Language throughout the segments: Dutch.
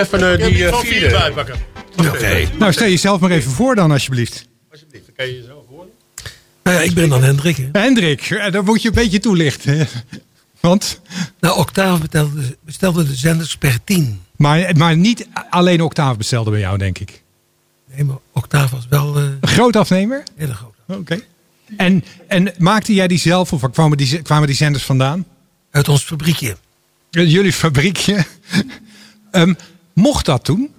Even uh, die uh, vierde bijpakken. Oké. Okay. Nou, stel jezelf maar even voor dan, alsjeblieft. Alsjeblieft, dan kan je jezelf horen. Nou ja, ik ben dan Hendrik. Hè? Hendrik, dan moet je een beetje toelichten. Want? Nou, Octave bestelde, bestelde de zenders per tien. Maar, maar niet alleen Octave bestelde bij jou, denk ik. Nee, maar Octave was wel... Uh, een groot afnemer? Hele groot. Oké. En, en maakte jij die zelf of kwamen die, kwamen die zenders vandaan? Uit ons fabriekje. Jullie fabriekje. um, mocht dat toen?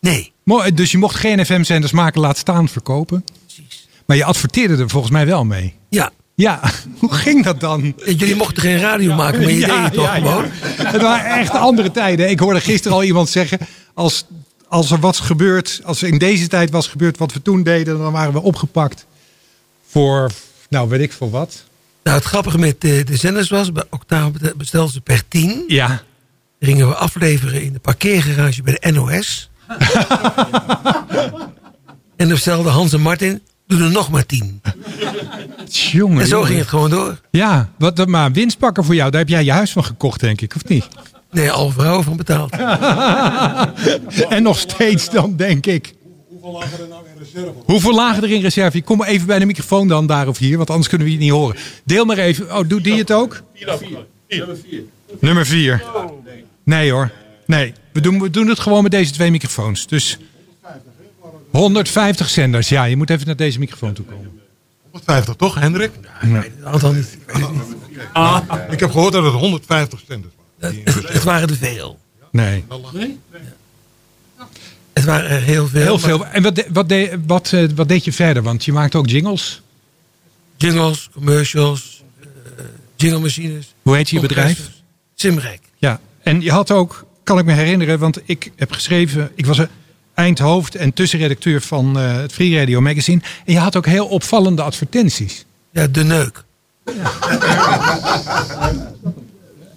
Nee. Dus je mocht geen FM-zenders maken, laat staan verkopen? Precies. Maar je adverteerde er volgens mij wel mee? Ja. Ja, hoe ging dat dan? Jullie mochten geen radio maken, maar je ja, deed het toch ja, gewoon? Ja. Het waren echt andere tijden. Ik hoorde gisteren al iemand zeggen... als, als er wat gebeurt, als er in deze tijd was gebeurd wat we toen deden... dan waren we opgepakt voor, nou weet ik voor wat. Nou, het grappige met de, de zenders was... bij Octave bestelden ze per tien. Ja. Gingen we afleveren in de parkeergarage bij de NOS. en dan bestelde Hans en Martin... doe er nog maar tien. Jongen, en zo ging het gewoon door. Ja, wat, maar winstpakken voor jou, daar heb jij je huis van gekocht, denk ik, of niet? Nee, al vrouwen van betaald. en nog steeds dan, denk ik. Hoeveel lagen er nou in reserve? Hoeveel lagen er in reserve? Kom maar even bij de microfoon dan, daar of hier, want anders kunnen we je niet horen. Deel maar even. Oh, doet die het ook? Nummer 4. Nummer 4. Nee hoor. Nee, we doen, we doen het gewoon met deze twee microfoons. Dus 150 zenders. Ja, je moet even naar deze microfoon toe komen. 150 toch, Hendrik? Nee, aantal niet. Ah, ik heb gehoord dat het 150 zenders waren. Het, het waren er veel. Nee. nee? Het waren er heel veel. Heel veel. En wat, wat, de, wat, uh, wat deed je verder? Want je maakte ook jingles. Jingles, commercials, uh, jingle machines. Hoe heet je bedrijf? Simrek. En je had ook, kan ik me herinneren, want ik heb geschreven, ik was eindhoofd en tussenredacteur van uh, het Free Radio Magazine. En je had ook heel opvallende advertenties. Ja, de neuk. Ja.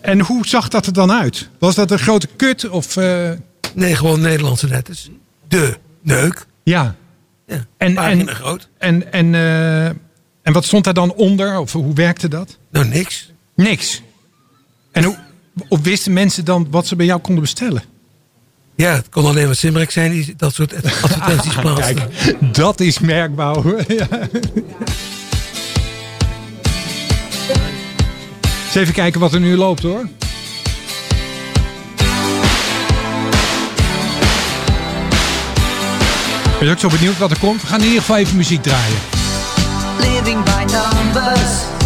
en hoe zag dat er dan uit? Was dat een grote kut of... Uh... Nee, gewoon Nederlandse letters. De neuk. Ja. ja en, en, groot. En, en, uh, en wat stond daar dan onder? Of hoe werkte dat? Nou, niks. Niks. En hoe, of wisten mensen dan wat ze bij jou konden bestellen? Ja, het kon alleen wat Simrek zijn die dat soort advertenties plaatsen. Kijk, dat is merkbouw. ja. Eens even kijken wat er nu loopt hoor. Ben je ook zo benieuwd wat er komt? We gaan in ieder geval even muziek draaien. Living by numbers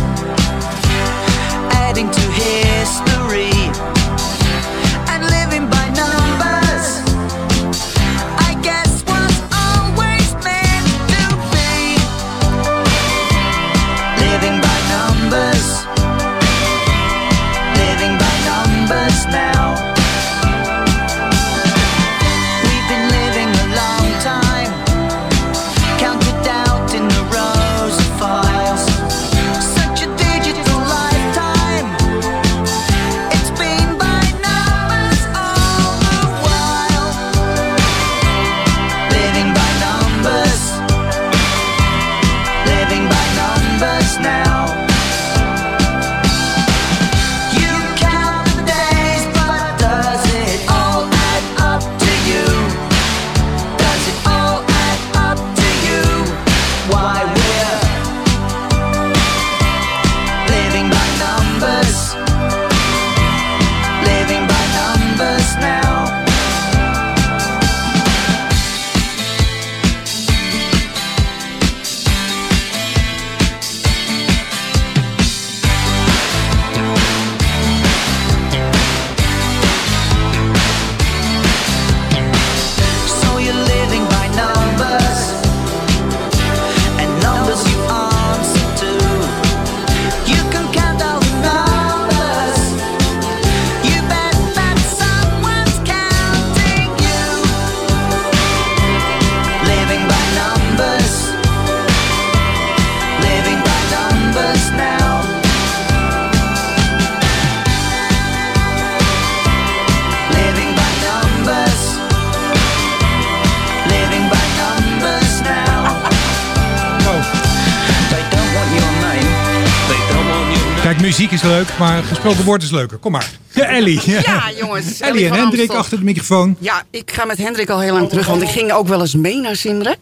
leuk, maar gesproken woord is leuker. Kom maar. Ja, Ellie. Ja, jongens. Ellie en Hendrik Amstel. achter de microfoon. Ja, ik ga met Hendrik al heel lang terug, want ik ging ook wel eens mee naar Simrek.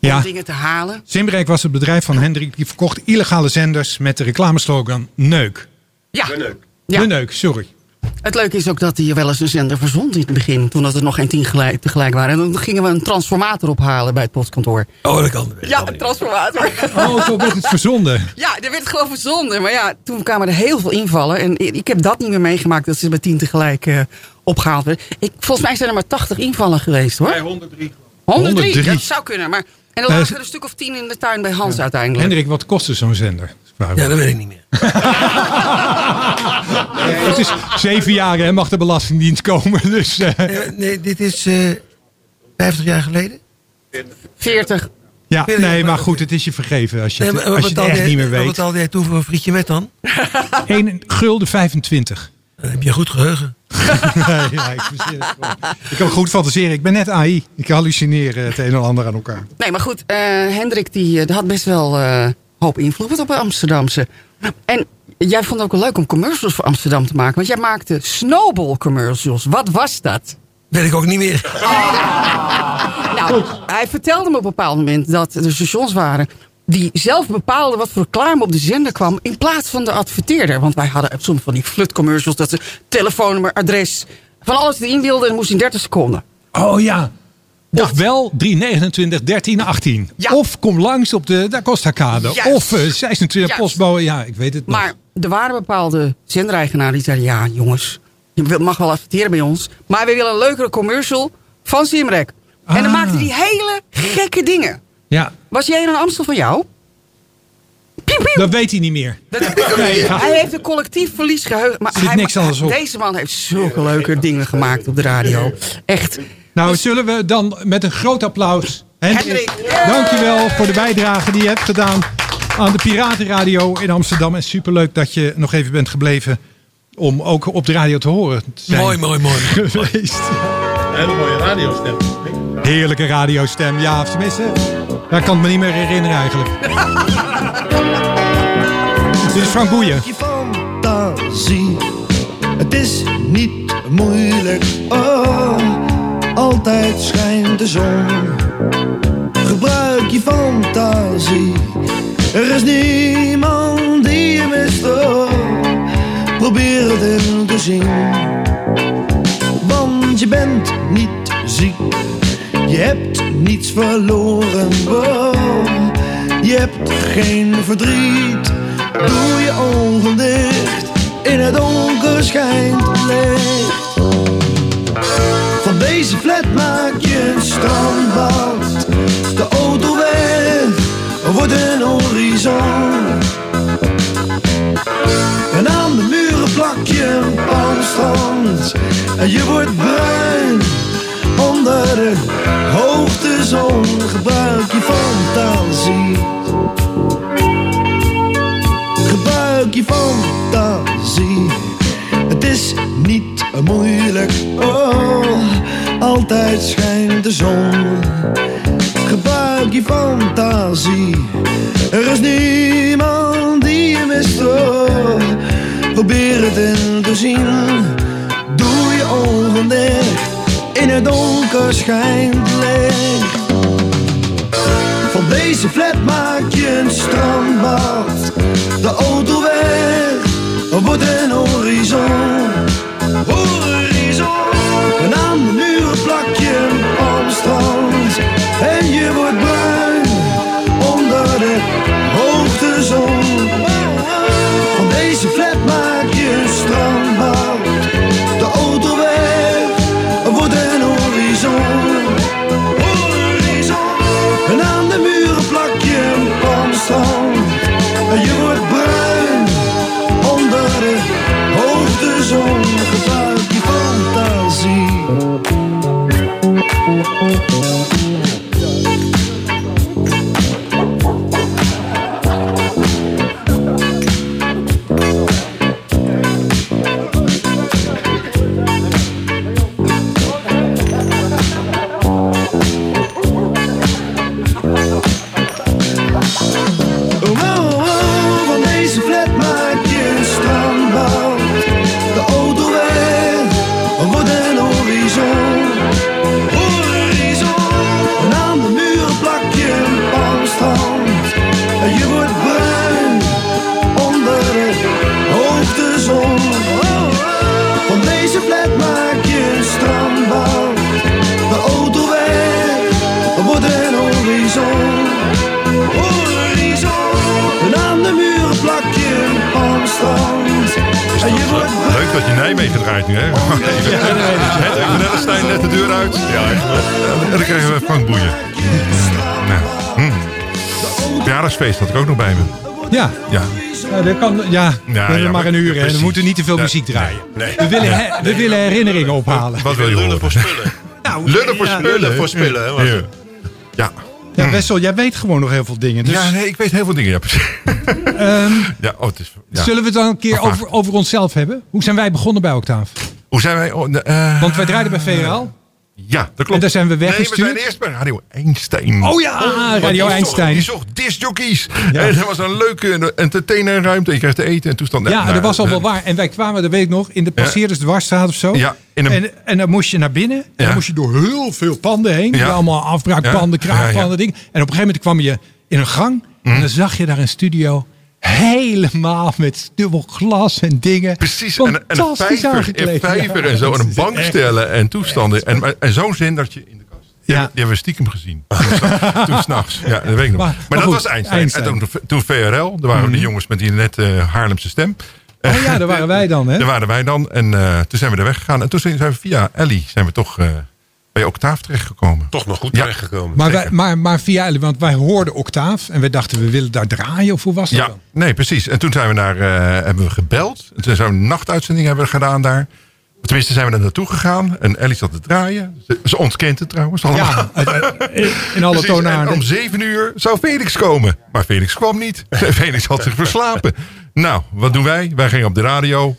Om Ja. dingen te halen. Simrek was het bedrijf van Hendrik. Die verkocht illegale zenders met de reclameslogan Neuk. Ja. Ja. De Neuk, sorry. Het leuke is ook dat hij wel eens een zender verzond in het begin. Toen dat er nog geen tien gelijk, tegelijk waren. En dan gingen we een transformator ophalen bij het postkantoor. Oh, dat kan. dat Ja, kan een niet. transformator. Oh, zo werd het verzonden. Ja, er werd gewoon verzonden. Maar ja, toen kwamen er heel veel invallen. En ik heb dat niet meer meegemaakt dat ze bij tien tegelijk eh, opgehaald werden. Ik, volgens mij zijn er maar 80 invallen geweest hoor. 103 103, 103. dat zou kunnen. Maar, en er Nee, lagen er een stuk of tien in de tuin bij Hans uiteindelijk. Hendrik, wat kostte zo'n zender? Ja, dat weet ik niet meer. Het is zeven jaar mag de Belastingdienst komen. Dus, eh, Nee, nee, dit is eh 50 jaar geleden. 40. ja, nee, maar- goed, het is je vergeven als je het, als je het echt niet meer Wat weet. betaalde jij toen voor een frietje met dan? 1 gulden 25. Dan heb je goed geheugen. Nee, ja, ik, ik kan goed fantaseren. Ik ben net AI. Ik hallucineer eh, het een en ander aan elkaar. Nee, maar goed, eh, Hendrik die, eh, die had best wel eh hoop invloed op de Amsterdamse. En jij vond het ook wel leuk om commercials voor Amsterdam te maken. Want jij maakte snowball commercials. Wat was dat? Weet ik ook niet meer. Nou, hij vertelde me op een bepaald moment dat er stations waren die zelf bepaalden wat voor reclame op de zender kwam in plaats van de adverteerder. Want wij hadden soms van die flutcommercials dat ze telefoonnummer, adres, van alles erin wilden en moest in 30 seconden. Oh ja. Ofwel 329 13 18. Ja. Of kom langs op de Da Costa Kade. Juist. Of eh 26 Juist. postbouwen. Ja, ik weet het nog. Er waren bepaalde zendereigenaren die zeiden: Ja, jongens, je mag wel adverteren bij ons. Maar we willen een leukere commercial van Simrek. En dan Ah. maakte hij hele gekke dingen. Ja, Was jij in een Amstel van jou? Piep, piep. dat weet hij niet meer. Dat Nee, ja. Hij heeft een collectief verliesgeheugen. Maar Zit hij, niks anders op. Deze man heeft zulke leuke dingen gemaakt op de radio. Echt. Nou, zullen we dan met een groot applaus. Hendrik, Hendrik. dankjewel voor de bijdrage die je hebt gedaan aan de Piratenradio in Amsterdam. En superleuk dat je nog even bent gebleven om ook op de radio te horen te zijn Mooi, mooi, mooi. geweest. Een hele mooie radiostem. Heerlijke radiostem. Ja, of tenminste, daar kan ik me niet meer herinneren eigenlijk. Dit is Frank Boeien. je fantasie. Het is niet moeilijk, oh, altijd schijnt de zon. Gebruik je fantasie, er is niemand die je mist. Probeer het in te zien, want je bent niet ziek. Je hebt niets verloren, je hebt geen verdriet. Doe je ogen dicht, in het donker schijnt licht. Van deze flat maak je een strandbad. De auto weg, wordt een En aan de muren plak je een palmstrand. En je wordt bruin onder de hoogtezon. Gebruik je fantasie. Gebruik je fantasie. Het is niet moeilijk, oh, altijd schijnt de zon. Gebruik je fantasie, er is niemand die je mist, oh. Probeer het in te zien, doe je ogen dicht, in het donker schijnt licht. Van deze flat maak je een strandbad. De auto weg, een horizon. Horizon. Een uur. precies. We moeten niet te veel Ja, muziek draaien. Nee. We, willen, he- we willen herinneringen ophalen. Wat wil je Lullen horen? voor spullen. Nou, Lullen voor spullen. lullen voor spullen, hè, was Ja. het. Ja. Ja, Wessel, jij weet gewoon nog heel veel dingen. Dus ja, nee, ik weet heel veel dingen. Ja, precies. ehm, Ja, oh, het is, ja. zullen we het dan een keer over, over onszelf hebben? Hoe zijn wij begonnen bij Octaaf? Hoe zijn wij? Oh, eh, Want wij draaiden bij VRL. Ja, dat klopt. En daar zijn we Nee, we weggestuurd. zijn eerst bij Radio Einstein. Oh ja, Want Radio die zocht- Einstein. Die zocht discjockeys. En dat was een leuke entertainmentruimte. Je kreeg te eten en toestand. Ja, Nou, dat was al eh, wel waar. En wij kwamen, dat weet ik nog, in de passeerders dwarsstraat of zo. Ja, in een- en, en dan moest je naar binnen. En Ja. dan moest je door heel veel panden heen. Ja. Allemaal afbraakpanden, Ja. kraakpanden, Ja, ja. dingen. En op een gegeven moment kwam je in een gang. Mhm. En dan zag je daar een studio helemaal met dubbel glas en dingen. Precies, en, en een vijver, een vijver Ja, en zo. En een is bank echt- stellen en toestanden. En, en zo'n zendertje in de kast. Ja. die hebben we stiekem gezien. toen s'nachts. Ja, dat weet ik nog. Maar- Maar, maar dat goed, was Einstein. Einstein. En toen, toen VRL. Daar waren de jongens met die net eh, Haarlemse stem. Oh ja, daar waren wij dan, hè? Daar waren wij dan. En eh, toen zijn we er weggegaan. En toen zijn we via Ellie zijn we toch eh, bij Octaaf terechtgekomen. Toch nog goed Ja. terechtgekomen. Maar, wij, maar, maar via, want wij hoorden Octaaf en we dachten we willen daar draaien of hoe was dat Ja, dan? nee, precies. En toen zijn we naar, eh, hebben we gebeld. En toen zijn we een nachtuitzending hebben we gedaan daar. Tenminste zijn we er naartoe gegaan. En Ellie zat te draaien. Ze, ze ontkent het trouwens allemaal. Ja, in alle Precies, en toonaarden. om zeven uur zou Felix komen. Maar Felix kwam niet. Felix had zich verslapen. Nou, wat doen wij? Wij gingen op de radio.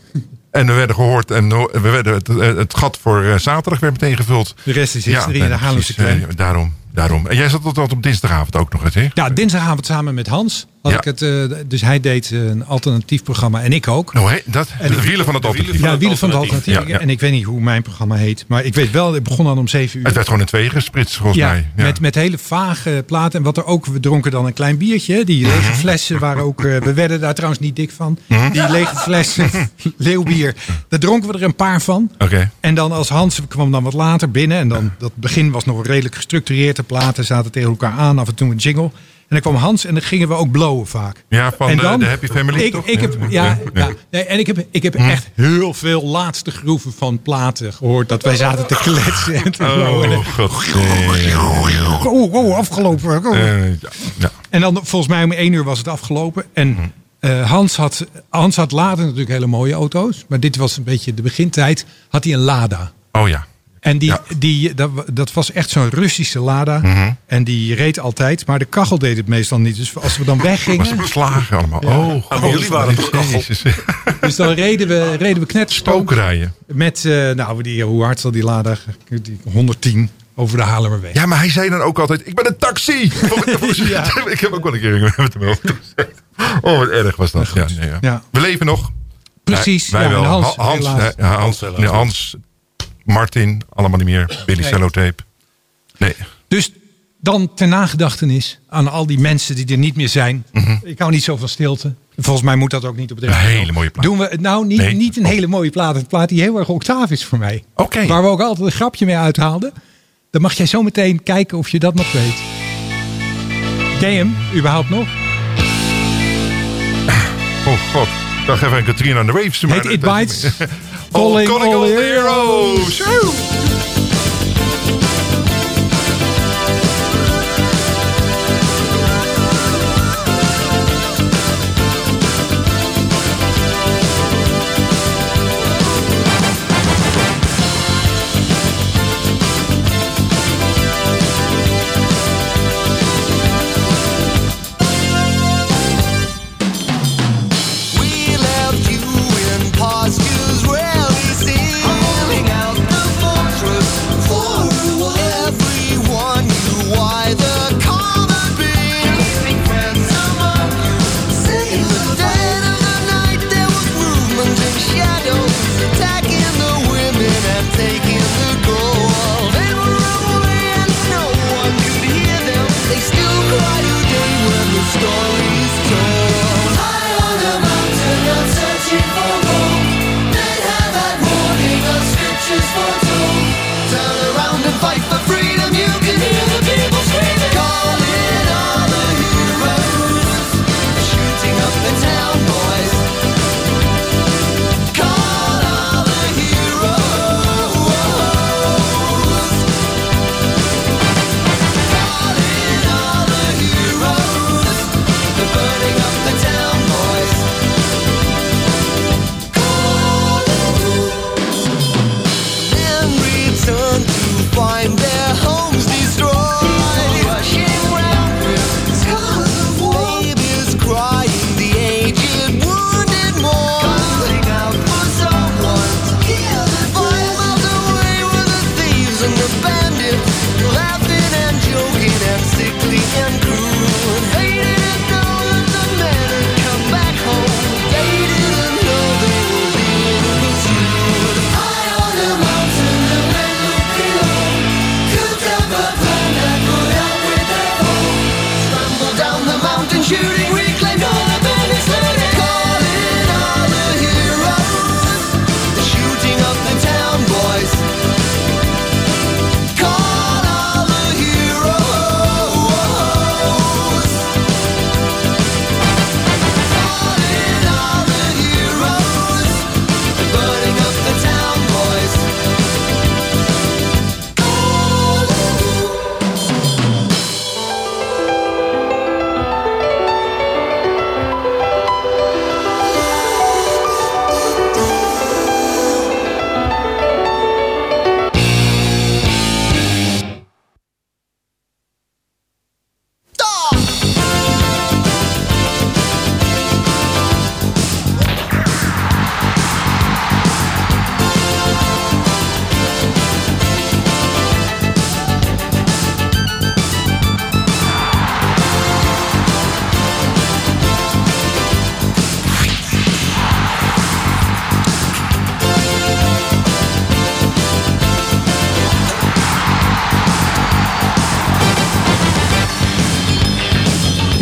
En we werden gehoord. En we werden het, het gat voor eh, zaterdag werd meteen gevuld. De rest is historie in de Haarlemse eh, daarom, daarom. En jij zat tot, tot op dinsdagavond ook nog eens, hè? Ja, dinsdagavond samen met Hans. Had Ja. ik het, eh, dus hij deed eh, een alternatief programma en ik ook. Nou, hè, dat, de wielen van het alternatief. Ja, Wielen van het alternatief. alternatief. Ja, ja. En ik weet niet hoe mijn programma heet. Maar ik weet wel, het begon dan om zeven uur. Het werd gewoon in twee gesplitst, volgens ja, mij. Ja. Met, met hele vage platen. En wat er ook, we dronken dan een klein biertje. Die Mhm. lege flessen waren ook, eh, we werden daar trouwens niet dik van. Die lege flessen, leeuwbier. Daar dronken we er een paar van. Oké. En dan als Hans kwam dan wat later binnen. En dan dat begin was nog redelijk gestructureerd. Platen zaten tegen elkaar aan. Af en toe een jingle. En dan kwam Hans en dan gingen we ook blowen vaak. Ja, van en de, de Happy Family, ik, toch? Ik heb, ja, ja, nee, en ik heb, ik heb echt heel veel laatste groeven van platen gehoord. Dat wij zaten te kletsen. En te blowen. Oh, god. Oh, oh, afgelopen. oh. Eh, ja. En dan volgens mij om één uur was het afgelopen. En Mhm. eh, Hans, had, Hans had later natuurlijk hele mooie auto's. Maar dit was een beetje de begintijd. Had hij een Lada. Oh ja. En die, Ja. die, dat, dat was echt zo'n Russische Lada. Mhm. En die reed altijd. Maar de kachel deed het meestal niet. Dus als we dan Was weggingen. ze beslagen allemaal. Oh, maar jullie waren toch kachel? Dus dan reden we, reden we. Spookrijden. Met, eh, nou, die, hoe hard zal die Lada? Die 110 over de Haarlemmerweg. Ja, maar hij zei dan ook altijd: Ik ben een taxi. Ik heb ook wel een keer met hem over gezegd. Oh, wat erg was dat. Ja, ja. Ja. We leven nog. Precies. Wij, ja, wij en wel. Hans, Ha- Hans, Hans, Hans, Martin, allemaal niet meer. Billy Nee. Cellotape. Nee. Dus dan ter nagedachtenis aan al die mensen die er niet meer zijn. Ik hou niet zo van stilte. Volgens mij moet dat ook niet op de Mhm. Een radio. hele mooie plaat. Doen we nou niet, Nee. niet een hele mooie plaat. Een plaat die heel erg octaaf is voor mij. Oké. Waar we ook altijd een grapje mee uithaalden. Dan mag jij zo meteen kijken of je dat nog weet. Ken je hem überhaupt nog? Oh god. Ik dacht even een Katrina on the Waves. Heet It Bites? Calling all, all heroes. heroes.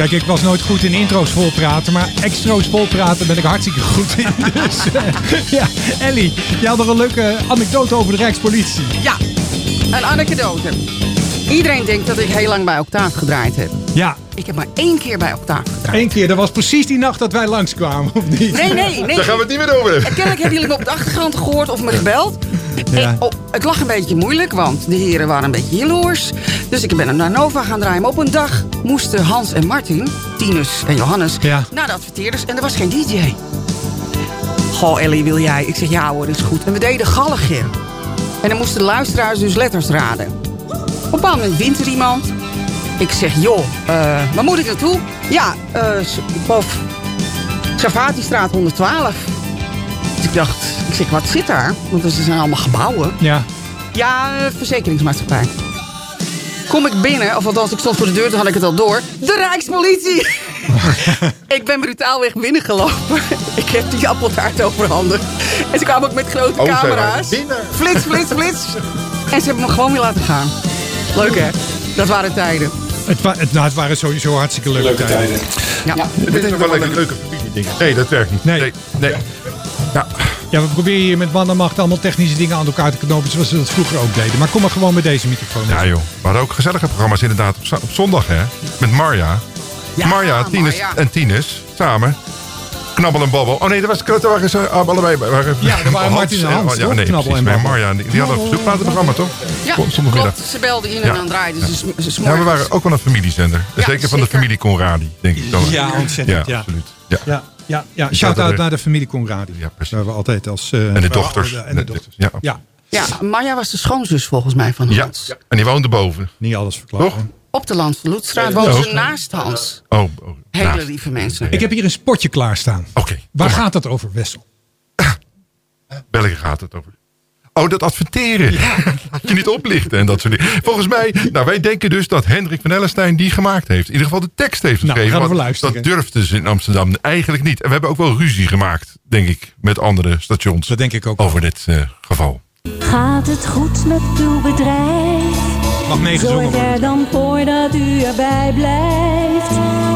Kijk, ik was nooit goed in intro's volpraten, maar extro's volpraten ben ik hartstikke goed in. Dus, eh, ja, Ellie, jij had nog een leuke anekdote over de Rijkspolitie. Ja, een anekdote. Iedereen denkt dat ik heel lang bij Octaaf gedraaid heb. Ja, Ik heb maar één keer bij Octaaf gedraaid. één keer. Dat was precies die nacht dat wij langskwamen, of niet? Nee, nee, nee. Daar gaan we het niet meer over hebben. En kennelijk hebben jullie me op de achtergrond gehoord of me gebeld. Ja. Oh, het lag een beetje moeilijk, want de heren waren een beetje jaloers. Dus ik ben naar Nova gaan draaien. Maar op een dag moesten Hans en Martin, Tinus en Johannes, Ja. naar de adverteerders. En er was geen DJ. Goh, Ellie, wil jij? Ik zeg, ja hoor, is goed. En we deden galligje. En dan moesten de luisteraars dus letters raden. Op een bepaald moment wint er iemand. Ik zeg, joh, eh, waar moet ik naartoe? Ja, eh boven Savatistraat 112. Dus ik dacht, ik zeg, wat zit daar? Want er zijn allemaal gebouwen. Ja. Ja, eh, verzekeringsmaatschappij. Kom ik binnen, of althans, ik stond voor de deur, toen had ik het al door. De Rijkspolitie! ik ben brutaalweg binnengelopen. ik heb die appeltaart overhandigd. En ze kwamen ook met grote Oh, camera's. binnen. Flits, flits, flits. En ze hebben me gewoon weer laten gaan. Leuk hè? Dat waren tijden. Het, wa- het, nou, het waren sowieso hartstikke leuke, tijden. Ja. Dit is nog wel leuke, leuke familiedingen. Nee, dat werkt niet. Nee. Nee. nee. Ja, Ja, we proberen hier met man en macht allemaal technische dingen aan elkaar te knopen. Zoals we dat vroeger ook deden. Maar kom maar gewoon met deze microfoon. ja joh. We hadden ook gezellige programma's inderdaad op, zondag hè. Met Marja. Ja, Marja, Tines Marja. en Tines. Samen. Knabbel en babbel. Oh nee, dat was dat waren ze ah, allebei. Waren, Ja, dat waren en ja, Hans, Ja, toch? nee, Knabbel precies. en Nee, babbel. Marja, die, die hadden een verzoekplatenprogramma toch? Ja, Zondagmiddag. klopt. Ze belden in en Ja. dan draaiden ze, sm- ze Ja, we waren ook wel een familiezender. Ja, zeker van de familie Conradi, denk ik dan. Ja, ontzettend, ja. absoluut. Ja. Ja, ja, ja. Shout-out naar de familie Conradi. Ja, precies. Waar we altijd als... eh, En de dochters. En de dochters. Ja. Ja, Ja, Marja was de schoonzus volgens mij van Ja. Hans. En die woonde boven. niet alles verklappen. Toch? Op de Landverloedstraat woonde Ja. ze naast Hans. Oh, oh Hele naast. lieve mensen. Ik heb hier een spotje klaarstaan. Oké, Waar gaat het over, Wessel? Welke gaat het over? Oh, dat adverteren. Laat je niet oplichten en dat soort dingen. Volgens mij, nou wij denken dus dat Hendrik van Ellenstein die gemaakt heeft. In ieder geval de tekst heeft Nou, geschreven. gaan we want voor luisteren. dat durfden ze in Amsterdam eigenlijk niet. En we hebben ook wel ruzie gemaakt, denk ik, met andere stations. Dat denk ik ook. Over dit eh, geval. Gaat het goed met uw bedrijf? Mag meegezongen Zorg worden. er dan voor dat u erbij blijft.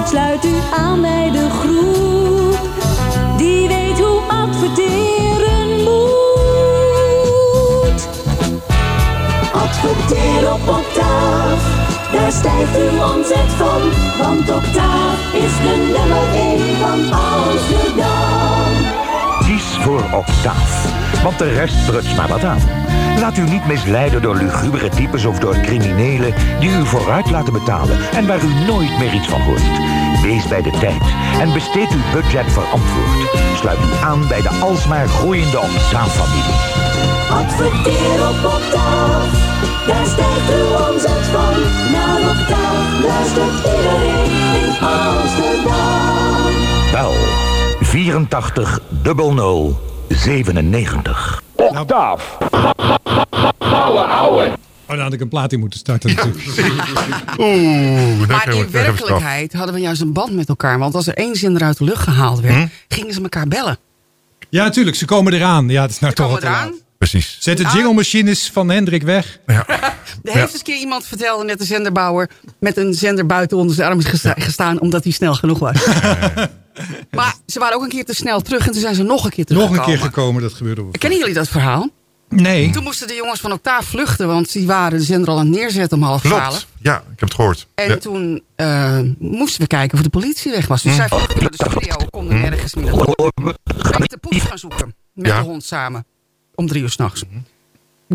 Sluit u aan bij de groep. Die weet hoe adverteren Adverteer op Octaaf. Daar stijgt uw omzet van. Want Octaaf is de nummer 1 van Amsterdam. Kies voor Octaaf, want de rest prutst maar wat aan. Laat u niet misleiden door lugubere types of door criminelen die u vooruit laten betalen en waar u nooit meer iets van hoort. Wees bij de tijd en besteed uw budget verantwoord. Sluit u aan bij de alsmaar groeiende Octaaf-familie. Adverteer op Octaaf, daar stijgt uw omzet van. Naar Octaaf luistert iedereen in Amsterdam. Bel 84 00 97. Octaaf. Oh, dan had ik een plaat in moeten starten natuurlijk. Oeh, Maar in werkelijkheid hadden we juist een band met elkaar. Want als er één zender uit de lucht gehaald werd, Hm? gingen ze elkaar bellen. Ja, natuurlijk. Ze komen eraan. Ja, het is nou Ze toch komen te eraan. Precies. Zet de jingle machines van Hendrik weg. Ja. Er heeft eens een keer iemand vertelde, net de zenderbouwer, met een zender buiten onder zijn arm is gesta- gestaan omdat hij snel genoeg was. maar ze waren ook een keer te snel terug en toen zijn ze nog een keer Nog teruggekomen. een keer gekomen, dat gebeurde. Kennen jullie dat verhaal? Nee. Toen moesten de jongens van Octaaf vluchten, want die waren de zender al aan het neerzetten om half twaalf. Ja, ik heb het gehoord. En Ja. toen eh, moesten we kijken of de politie weg was. Dus zij vluchtten naar de studio, konden meer naartoe. Ben ik de poes gaan zoeken. Met Ja. de hond samen. Om drie uur s'nachts. Ik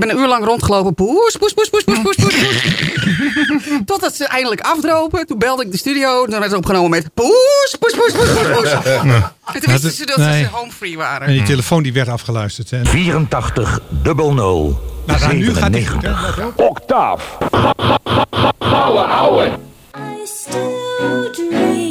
ben een uur lang rondgelopen. Poes, poes, poes, poes, poes, poes, poes. Totdat ze eindelijk afdropen. Toen belde ik de studio. Toen werd het opgenomen met poes, poes, poes, poes, poes, poes. En toen wisten ze dat Nee. ze home free waren. En die telefoon die werd afgeluisterd. Hè. 84 00 Nou, nu gaat die goed. 97. hè? Octaaf. I still dream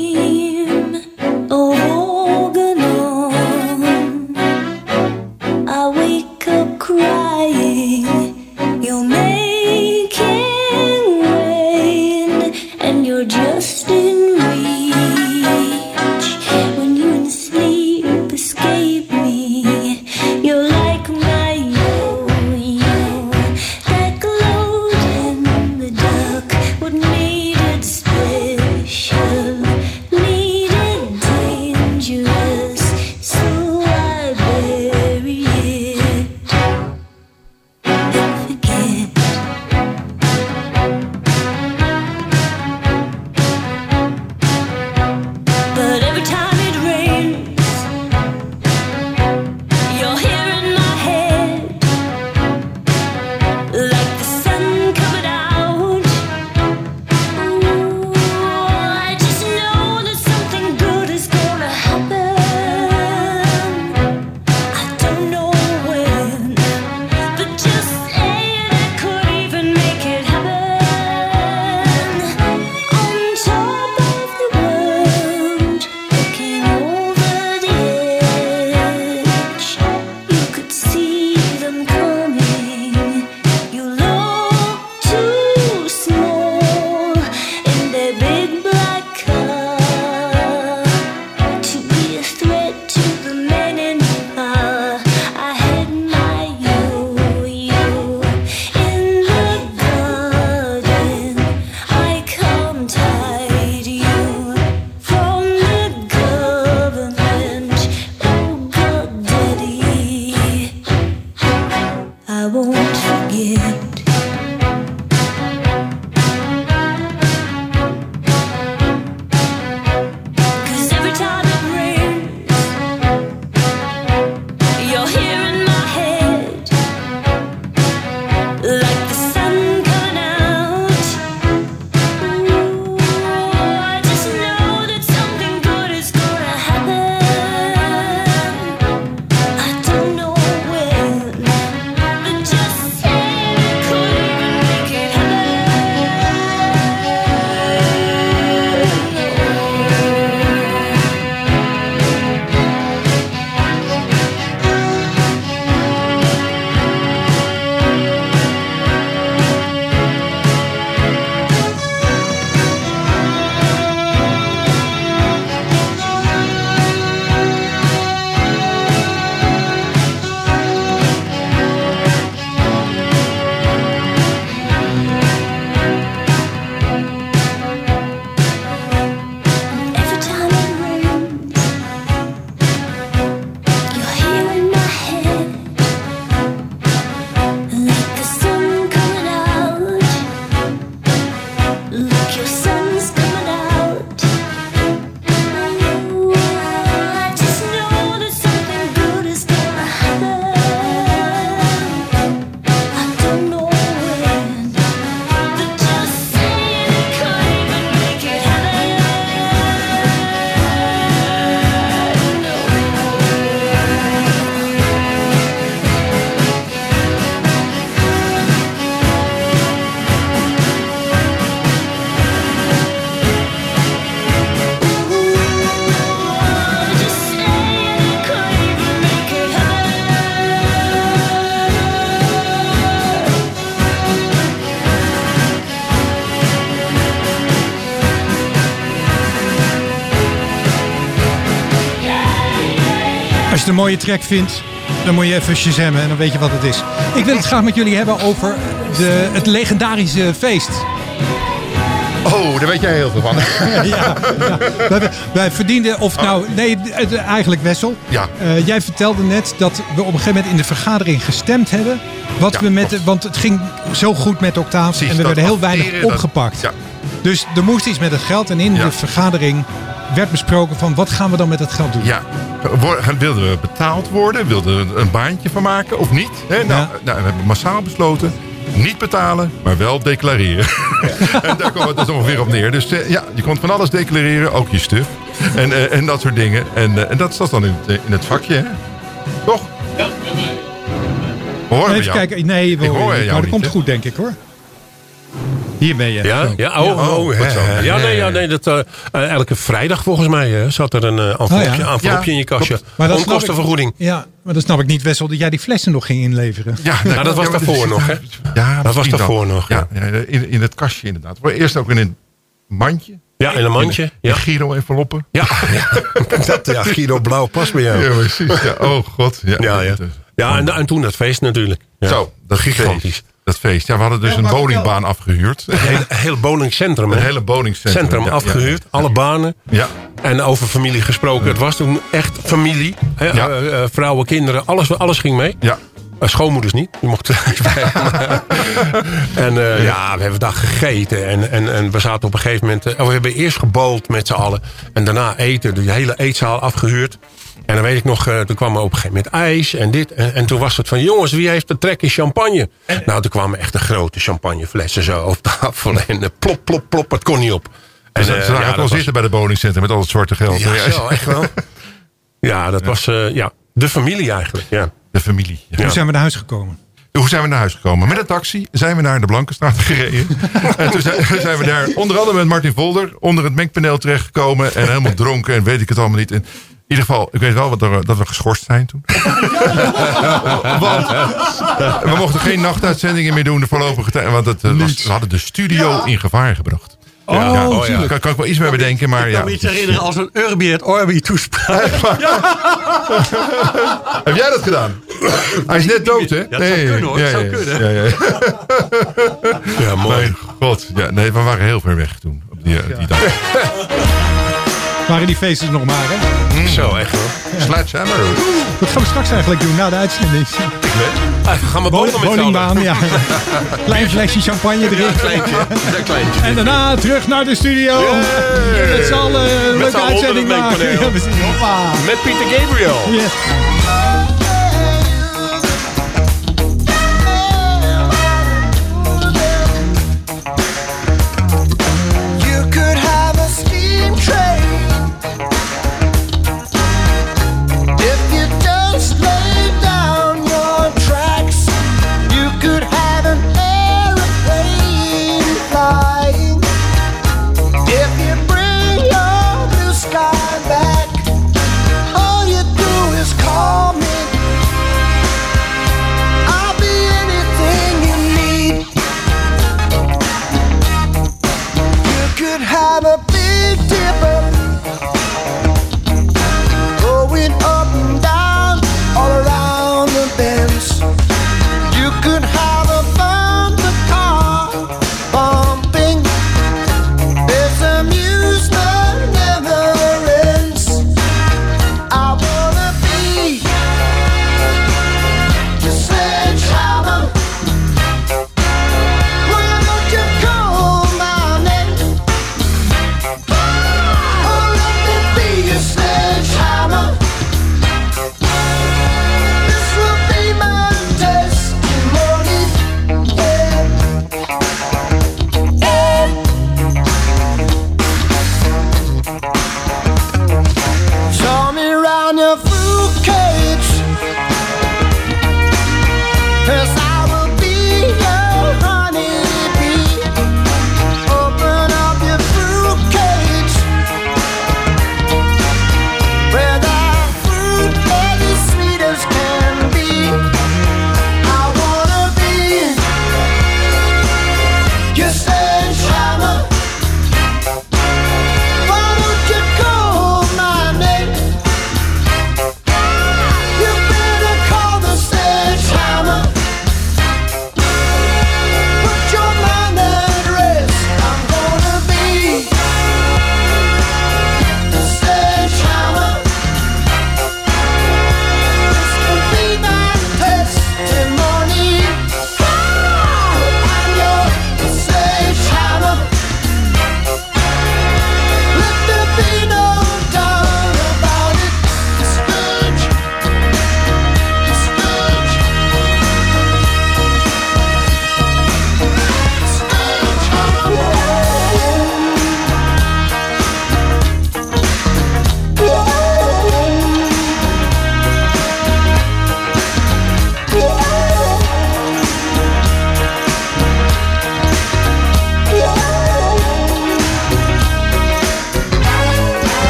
mooie track vindt, dan moet je even shazammen en dan weet je wat het is. Ik wil het graag met jullie hebben over de, het legendarische feest. Oh, daar weet jij heel veel van. ja, ja. Wij, wij verdienden, of nou, nee, eigenlijk Wessel. Ja. Eh, jij vertelde net dat we op een gegeven moment in de vergadering gestemd hebben. Wat Ja, we met, de- klopt. want het ging zo goed met Octaaf en we werden heel weinig dat- opgepakt. ja. Dus er moest iets met het geld en in de vergadering werd besproken van wat gaan we dan met het geld doen. Ja, wilden we betaald worden? Wilden we een baantje van maken of niet? Hè, nou, Ja. nou, we hebben massaal besloten. Niet betalen, maar wel declareren. en daar kwam het dus ongeveer op neer. Dus eh, ja, je kon van alles declareren, ook je stuf. En, eh, en dat soort dingen. En, eh, en dat zat dan in het, in het vakje, hè? Toch? We horen Even jou. kijken, nee, we Ik horen hoor jou Maar dat niet, komt goed denk ik hoor. Hier ben je. Ja, ja, oh, Ja, oh, ja, nee, ja, nee, dat, eh, eh, elke vrijdag volgens mij hè, zat er een eh, envelopje, Oh, ja. envelopje Ja, in je kastje. Maar dat ik-. Ja, maar dat snap ik niet Wessel, dat jij die flessen nog ging inleveren. Ja, Nou, dat was ja, maar daarvoor nog, hè? Ja, Dat was daarvoor nog, Ja, ja, in, in het kastje inderdaad. Eerst ook in een mandje. Ja, in een mandje. Ja, Giro-enveloppen. ja, ja. dat, ja Guido Blauw past bij jou. Ja, precies. Ja. Oh god. Ja, Ja, ja. Ja en, en toen dat feest natuurlijk. Ja. Zo, dat Gigantisch. Dat feest. Ja, we hadden dus een bowlingbaan afgehuurd. Een hele, hele bowlingcentrum. Een hele bowlingcentrum. Centrum Ja, afgehuurd, alle banen. Ja. En over familie gesproken. Het was toen echt familie. Ja. eh, eh, vrouwen, kinderen, alles, alles ging mee. Ja. Eh, schoonmoeders niet. Die mochten er niet bij. en ja, we hebben daar gegeten. En, en, en we zaten op een gegeven moment... we hebben eerst gebowld met z'n allen. En daarna eten. De hele eetzaal afgehuurd. En dan weet ik nog, eh, toen kwam er op een gegeven moment ijs en dit. En, en toen was het van, jongens, wie heeft de trek in champagne? nou, toen kwamen echt de grote champagneflessen zo op tafel. En eh, plop, plop, plop, het kon niet op. En, Ze eh, ze zagen ja, het dat al was- zitten bij de bowlingcentrum met al het zwarte geld. Ja, Ja, zo, echt wel. Ja, dat was eh, ja, de familie eigenlijk. Ja. De familie. Ja. Hoe zijn we naar huis gekomen? Hoe zijn we naar huis gekomen? Met een taxi zijn we naar de Blankenstraat gereden. en toen zijn, we daar onder andere met Martin Volder onder het mengpaneel terechtgekomen. En helemaal dronken en weet ik het allemaal niet. En in ieder geval, ik weet wel wat er, dat we geschorst zijn toen. want we mochten geen nachtuitzendingen meer doen de voorlopige tijd. Want het, eh, was, we hadden de studio in gevaar gebracht. Oh, ja, oh ja. Kan, kan ik wel iets meer bedenken, maar Ik ja. kan me iets herinneren als een Urbi et Orbi toespraak. Heb jij dat gedaan? Hij is net dood, hè? dat zou kunnen, hoor. Dat zou kunnen. Ja, ja. ja, mooi. Mijn god. Ja, nee, we waren heel ver weg toen. Op die, eh, die dag. Waren die feesten nog maar, hè? Zo, echt wel. Sledgehammer. Wat gaan we straks eigenlijk doen na de uitzending? Ah, gaan we boven met. Bowlingbaan, ja. Klein flesje champagne erin. Kleintje. Ja, kleintje. En daarna terug naar de studio. Met z'n allen een leuke uitzending het maken. mengpaneel. Ja, precies. Hoppa. Met Pieter Gabriel. Yes.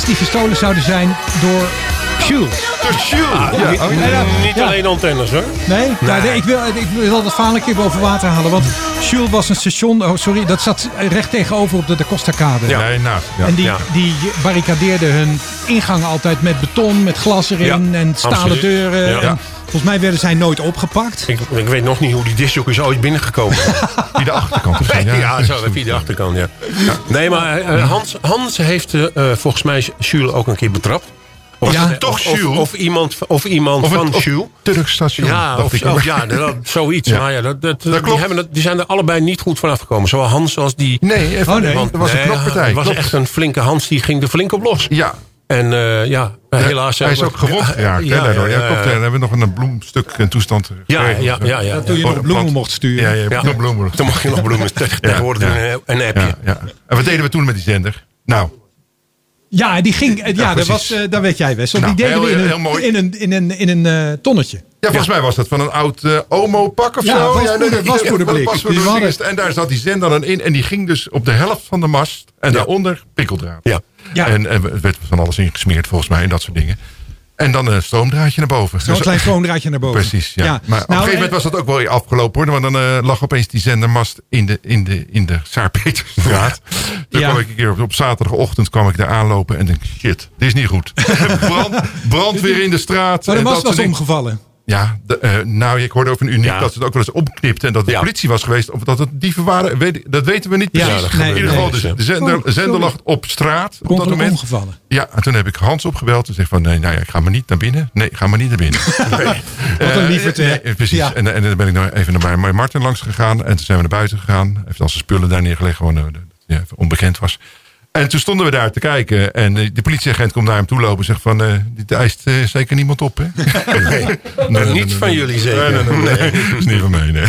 Die gestolen zouden zijn door Jules. De Jules. Ja, niet oh, ja. niet Ja. alleen antennes hoor. Nee, maar nee, ik, wil, ik wil dat verhaal een keer boven water halen. Want Jules was een station, oh sorry, dat zat recht tegenover op de De Costa Kade. Ja. Nee, naast. Ja. En die, Ja. die barricadeerden hun ingang altijd met beton, met glas erin Ja. en stalen Absoluut. deuren. Ja. En volgens mij werden zij nooit opgepakt. Ik, ik weet nog niet hoe die discjockeys ooit binnengekomen. Die de achterkant. of zo, Nee, ja, zo, via de achterkant, ja. Nee, maar eh, Hans, Hans heeft eh, eh, volgens mij Jules ook een keer betrapt. Of, Ja. of- Toch of, Jules? of iemand, of iemand Of van Jules. Turks station. Ja, dacht of, ik. of ja, dat, zoiets. Ja. Maar ja, dat, dat, klopt. die, hebben dat, die zijn er allebei niet goed vanaf gekomen. Zowel Hans als die... Nee, even, Oh, nee. want er was een knokpartij. Het was Klopt. echt een flinke Hans, die ging er flink op los. Ja, En eh, ja, helaas... hij is ook gewond geraakt. Ja, daardoor. ja, Ja, klopt. ja. hebben we nog een bloemstuk in toestand Ja, ja, ja, ja. Toen je nog bloemen mocht sturen. Ja, Ja. nog bloemen. Toen mag je nog bloemen te- tegenwoordig ja. een, een appje. Ja, ja. En wat deden we toen met die zender? Nou, Ja, die ging. Ja, dat precies. was, eh, dat weet jij best. Want Nou, die deden heel- we in heel een, mooi. in een, in een, in een eh, tonnetje. ja, volgens mij was dat van een oud eh, Omo-pak of Ja, zo. waspoederblik. waspoeder- Die hadden- ding is- En daar zat die zender dan in. En die ging dus op de helft van de mast. En daaronder pikkeldraad. Ja. Ja. En, en er werd van alles ingesmeerd volgens mij. En dat soort dingen. En dan een stroomdraadje naar boven. Zo'n Dus- klein stroomdraadje naar boven. Precies, ja. Maar op een Nou, gegeven moment was dat ook wel weer afgelopen hoor. Want dan eh, lag opeens die zendermast in de, in de, in de Saar-Peterstraat. Toen Ja. kwam ik een keer op, op zaterdagochtend kwam ik daar aanlopen en denk shit, dit is niet goed. Brand, brandweer in de straat. Maar de en mast dat was omgevallen. Ja, de, eh, nou, ik hoorde over een uniek Ja. dat ze het ook wel eens opknipte. En dat Ja. politie was geweest. Of dat het dieven waren, weet, dat weten we niet Ja, precies. dat gebeurt in ieder geval, niet. de, de zender, Oh, de lag op straat op dat moment. omgevallen. Ja, en toen heb ik Hans opgebeld en zeg van, nee, nou ja, ik ga maar niet naar binnen. Nee, ik ga maar niet naar binnen. Wat een Eh, lieverd, hè? nee, precies. Ja. En, en dan ben ik nog even naar bij Martin langs gegaan. En toen zijn we naar buiten gegaan. Heeft al zijn spullen daar neergelegd, gewoon eh, even onbekend was. En toen stonden we daar te kijken. En eh, de politieagent komt naar hem toe lopen en zegt van... eh, dit eist eh, zeker niemand op, hè? Nee. Niet van jullie zeker. Nee, nee, nee, nee. Dat is niet van mij, nee.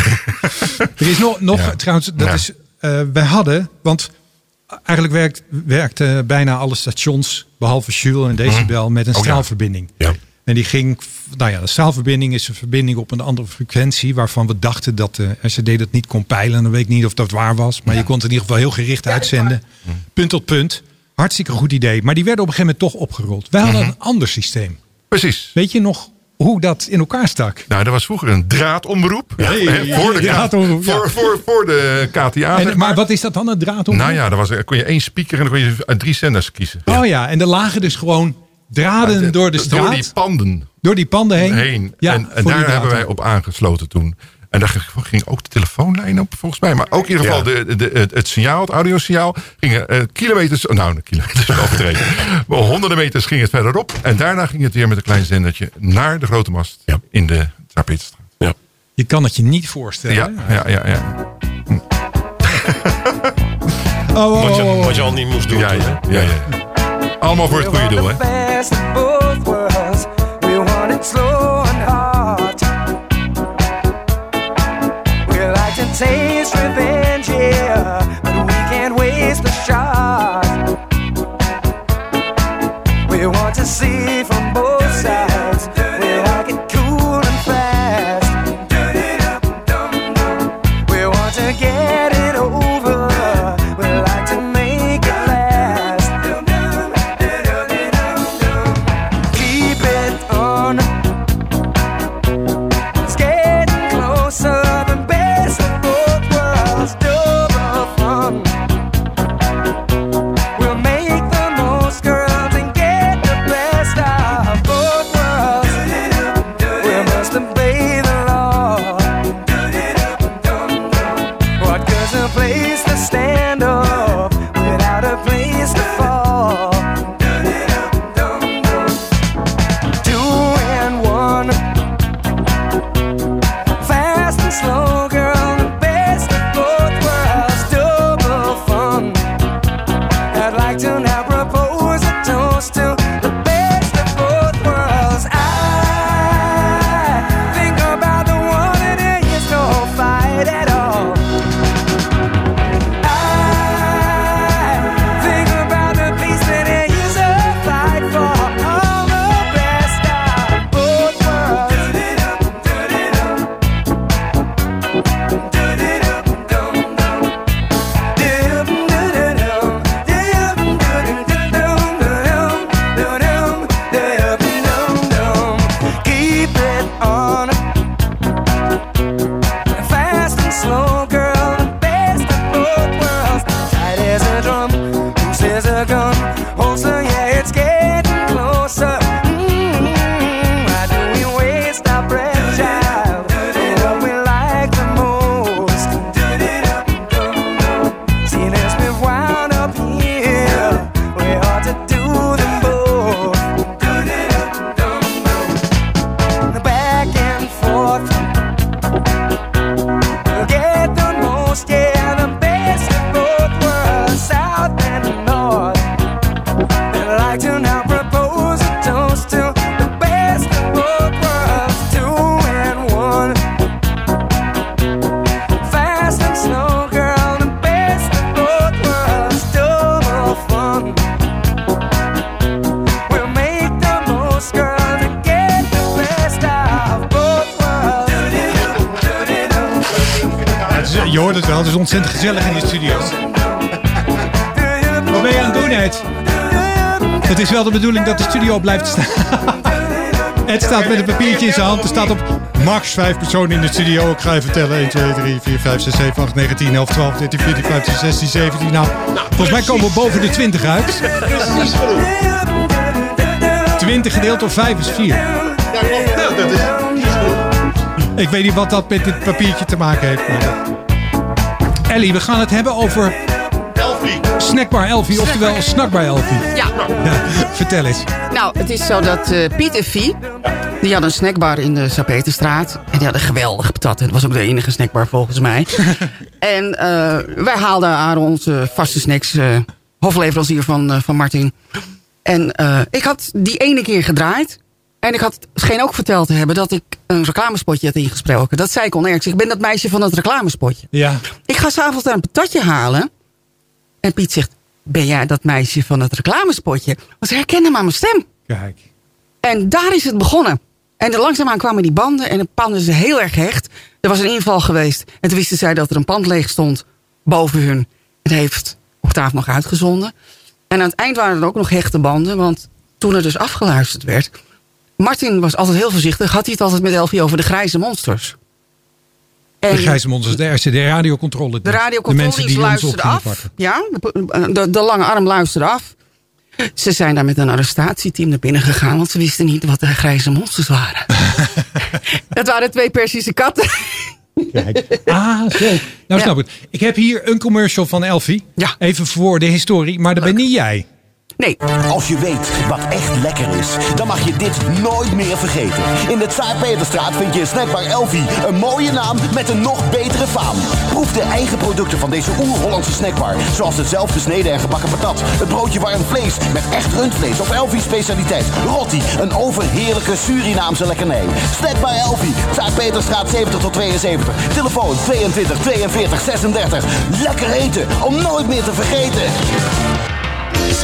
Er is nog, nog Ja. trouwens, dat Ja. is, eh, wij hadden, want eigenlijk werkt, werkten bijna alle stations, behalve Jules en Decibel, met een Oh, ja. straalverbinding. Ja. En die ging, nou ja, de straalverbinding is een verbinding op een andere frequentie, waarvan we dachten dat de RCD dat niet kon peilen. Dan weet ik niet of dat waar was, maar je kon het in ieder geval heel gericht uitzenden. Punt tot punt. Hartstikke goed idee. Maar die werden op een gegeven moment toch opgerold. Wij hadden een ander systeem. Precies. Weet je nog hoe dat in elkaar stak? Nou, er was vroeger een draadomroep. hè, voor, de, draadomroep, ja. voor, voor, voor de KTA. En, zeg maar wat is dat dan, een draad om? Nou ja, was, er- kon je één speaker en dan kon je uit drie zenders kiezen. Oh ja, en er lagen dus gewoon draden door de straat. Door die panden Door die panden heen. heen. Ja, en en daar hebben wij op aangesloten toen. En daar ging- ging ook de telefoonlijn op, volgens mij. Maar ook in ieder geval Ja. de, de, het, het signaal, het audiosignaal. Gingen eh, kilometers, oh, nou, kilometers is overdreven. maar honderden meters ging het verderop. En daarna ging het weer met een klein zendertje naar de grote mast Ja. in de Trapeetstraat. Ja. Je kan het je niet voorstellen. Ja, ja, ja. Oh, oh, Wat, je, oh, oh. wat je al niet moest doen. ja, ja, ja. Allemaal voor het goede doel, hè? best gezellig in de studio. Wat ben je aan het doen, Ed? Het is wel de bedoeling dat de studio blijft staan. Ed staat met een papiertje in zijn hand. Er staat op max 5 personen in de studio. Ik ga even tellen. 1, 2, 3, 4, 5, 6, 7, 8, 9, 10, 11, 12, 13, 14, 15, 16, 17. Nou, volgens mij komen we boven de 20 uit. 20 gedeeld door 5 is 4. Ik weet niet wat dat met dit papiertje te maken heeft. Maar... Ellie, we gaan het hebben over... Snackbar Elfie, oftewel Snackbar Elfie. Ja. Vertel eens. Nou, het is zo dat eh, Piet en Vie, die hadden een snackbar in de Sapeterstraat. En die hadden geweldige patat. Het was ook de enige snackbar volgens mij. en eh, wij haalden aan onze vaste snacks, eh, hofleverancier van, van Martin. En ik had die ene keer gedraaid. En ik had scheen ook verteld te hebben dat ik een reclamespotje had ingesproken. Dat zei ik oneerlijk. Ik ben dat meisje van het reclamespotje. Ja. Ik ga s'avonds daar een patatje halen. En Piet zegt, ben jij dat meisje van het reclamespotje? Want ze herkende maar mijn stem. Kijk. En daar is het begonnen. En er langzaamaan kwamen die banden en de panden ze heel erg hecht. Er was een inval geweest. En toen wisten zij dat er een pand leeg stond boven hun. Het heeft Octaaf nog uitgezonden. En aan het eind waren er ook nog hechte banden. Want toen er dus afgeluisterd werd... Martin was altijd heel voorzichtig. Had hij het altijd met Elfie over de grijze monsters. De Gijs Monsters, de RCD radiocontrole. De radiocontrole luisterde af. Ja, de, de, de lange arm luisterde af. Ze zijn daar met een arrestatieteam naar binnen gegaan, want ze wisten niet wat de grijze monsters waren. dat waren twee Persische katten. Kijk. Ah, zo. Nou snap ik. Ik heb hier een commercial van Elfie. Ja. Even voor de historie, maar dat ben niet jij. Nee. Als je weet wat echt lekker is, dan mag je dit nooit meer vergeten. In de Tsaar Peterstraat vind je Snackbar Elfie. Een mooie naam met een nog betere faam. Proef de eigen producten van deze oer-Hollandse snackbar. Zoals de zelf gesneden en gebakken patat. Het broodje warm vlees met echt rundvlees of Elfie specialiteit. Rotti, een overheerlijke Surinaamse lekkernij. Snackbar Elfie, Tsaar Peterstraat 70 tot 72. Telefoon 22 42 36. Lekker eten om nooit meer te vergeten.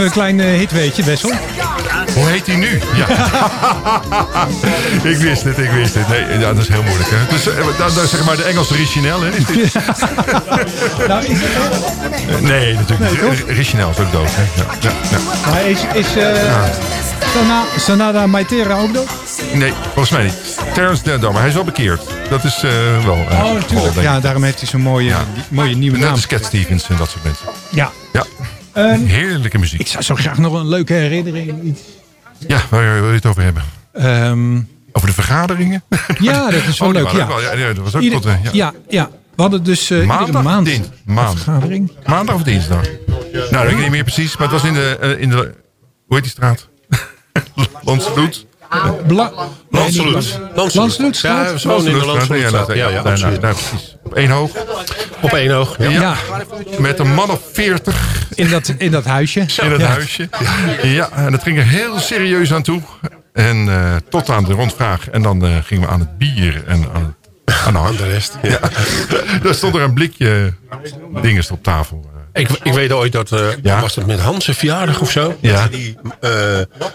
Even een klein eh, hit, weet je, Wessel? Hoe heet hij nu? Ja. ik wist het, ik wist het. Nee, ja, dat is heel moeilijk. Hè? Dus eh, dan, dan zeg maar de Engelse Richinel. Hè? Is dit? Nou, is, Nee, natuurlijk niet. Richinel is ook dood. Hè? Ja, ja, ja. maar is, is eh, Sana- Sanada Maitera ook dood? Nee, volgens mij niet. Terrence Denham, maar hij is wel bekeerd. Dat is eh, wel... eh, Oh, natuurlijk. Ja, daarom heeft hij zo'n mooie, die- mooie nieuwe Net naam. als Cat Stevens en dat soort mensen. Ja. Heerlijke muziek. ik zou zo graag nog een leuke herinnering. Iets. Ja, waar wil je het over hebben? Ehm, Over de vergaderingen? ja, dat is wel Oh, leuk. Ja. wel- ja, ja, dat was ook Ieder- tot... eh, ja. ja, ja. We hadden dus iedere Maandag maand maandag. vergadering. Maandag of dinsdag? Nou, dat weet ik niet meer precies. Maar het was in de... eh, in de hoe heet die straat? Bla Landsloot. Landslootstraat? Ja, we wonen in de Landslootstraat. Ja, ja, absoluut. daar, precies. Op één hoog. Op één oog. Ja. Ja. Ja, Met een man of veertig in dat, in dat huisje. in het Ja. huisje. Ja, en dat ging er heel serieus aan toe. En eh, tot aan de rondvraag. En dan eh, gingen we aan het bier en aan, het, aan de hand. de rest. Ja. Daar stond er een blikje dingen op tafel. Ik, ik weet ooit dat, eh, Ja. was het met Hans zijn verjaardag of zo? Ja. Dat ze die eh